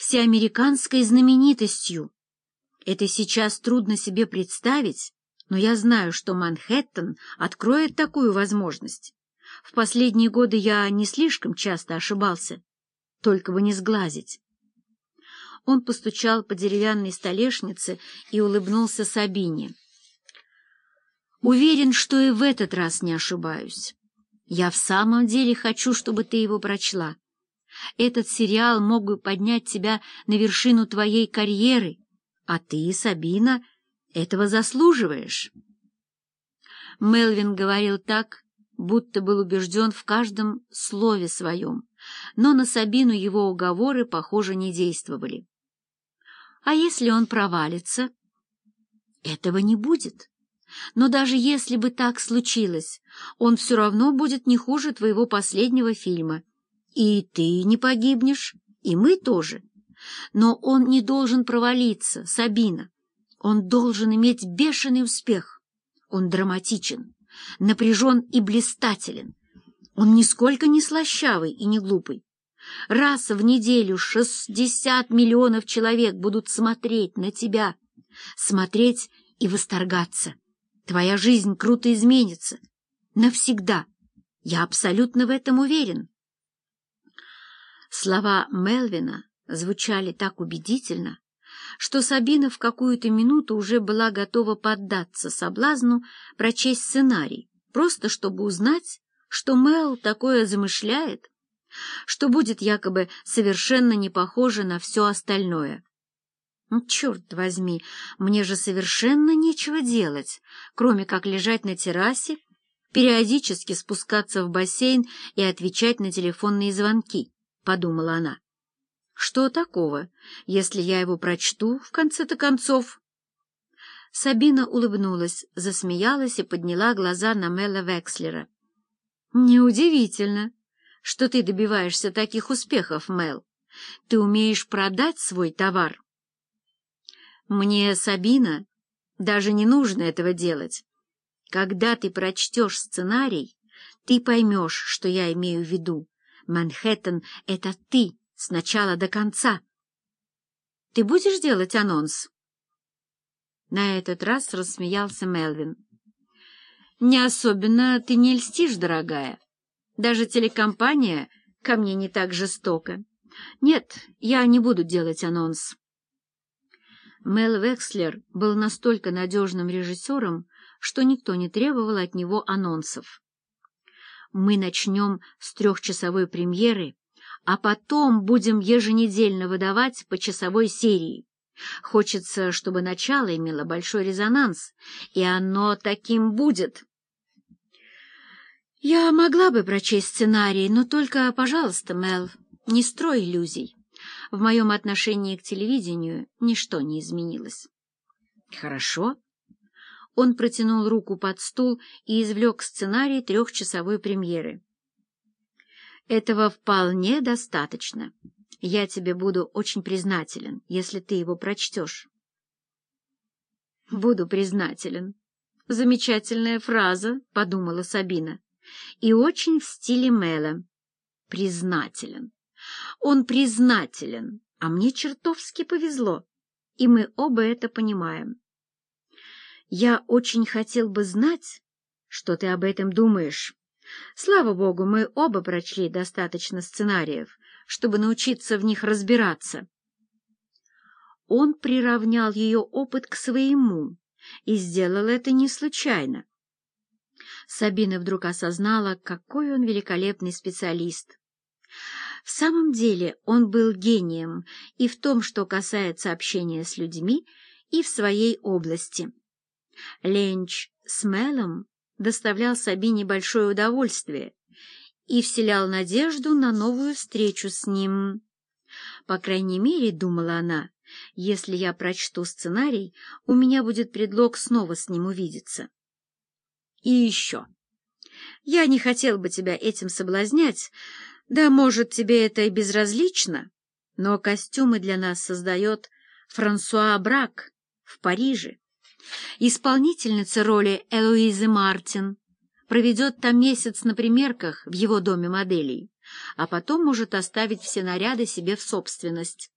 всеамериканской знаменитостью. Это сейчас трудно себе представить, но я знаю, что Манхэттен откроет такую возможность. В последние годы я не слишком часто ошибался, только бы не сглазить. Он постучал по деревянной столешнице и улыбнулся Сабине. «Уверен, что и в этот раз не ошибаюсь. Я в самом деле хочу, чтобы ты его прочла. Этот сериал мог бы поднять тебя на вершину твоей карьеры, а ты, Сабина, этого заслуживаешь». Мелвин говорил так, будто был убежден в каждом слове своем, но на Сабину его уговоры, похоже, не действовали. А если он провалится? Этого не будет. Но даже если бы так случилось, он все равно будет не хуже твоего последнего фильма. И ты не погибнешь, и мы тоже. Но он не должен провалиться, Сабина. Он должен иметь бешеный успех. Он драматичен, напряжен и блистателен. Он нисколько не слащавый и не глупый. Раз в неделю шестьдесят миллионов человек будут смотреть на тебя, смотреть и восторгаться. Твоя жизнь круто изменится. Навсегда. Я абсолютно в этом уверен. Слова Мелвина звучали так убедительно, что Сабина в какую-то минуту уже была готова поддаться соблазну прочесть сценарий, просто чтобы узнать, что Мел такое замышляет, что будет якобы совершенно не похоже на все остальное. Ну, черт возьми, мне же совершенно нечего делать, кроме как лежать на террасе, периодически спускаться в бассейн и отвечать на телефонные звонки, — подумала она. Что такого, если я его прочту, в конце-то концов? Сабина улыбнулась, засмеялась и подняла глаза на Мела Векслера. — Неудивительно, что ты добиваешься таких успехов, Мел. Ты умеешь продать свой товар. Мне, Сабина, даже не нужно этого делать. Когда ты прочтешь сценарий, ты поймешь, что я имею в виду. Манхэттен — это ты с начала до конца. Ты будешь делать анонс? На этот раз рассмеялся Мелвин. Не особенно ты не льстишь, дорогая. Даже телекомпания ко мне не так жестока. Нет, я не буду делать анонс. Мел Векслер был настолько надежным режиссером, что никто не требовал от него анонсов. Мы начнем с трехчасовой премьеры а потом будем еженедельно выдавать по часовой серии. Хочется, чтобы начало имело большой резонанс, и оно таким будет. Я могла бы прочесть сценарий, но только, пожалуйста, Мел, не строй иллюзий. В моем отношении к телевидению ничто не изменилось. Хорошо. Он протянул руку под стул и извлек сценарий трехчасовой премьеры. Этого вполне достаточно. Я тебе буду очень признателен, если ты его прочтешь. Буду признателен. Замечательная фраза, — подумала Сабина, — и очень в стиле Мэла. Признателен. Он признателен, а мне чертовски повезло, и мы оба это понимаем. Я очень хотел бы знать, что ты об этом думаешь. Слава богу, мы оба прочли достаточно сценариев, чтобы научиться в них разбираться. Он приравнял ее опыт к своему и сделал это не случайно. Сабина вдруг осознала, какой он великолепный специалист. В самом деле он был гением и в том, что касается общения с людьми, и в своей области. Ленч с Мелом доставлял Сабине большое удовольствие и вселял надежду на новую встречу с ним. По крайней мере, думала она, если я прочту сценарий, у меня будет предлог снова с ним увидеться. И еще. Я не хотел бы тебя этим соблазнять, да, может, тебе это и безразлично, но костюмы для нас создает Франсуа Брак в Париже. Исполнительница роли Элоизы Мартин проведет там месяц на примерках в его доме моделей, а потом может оставить все наряды себе в собственность.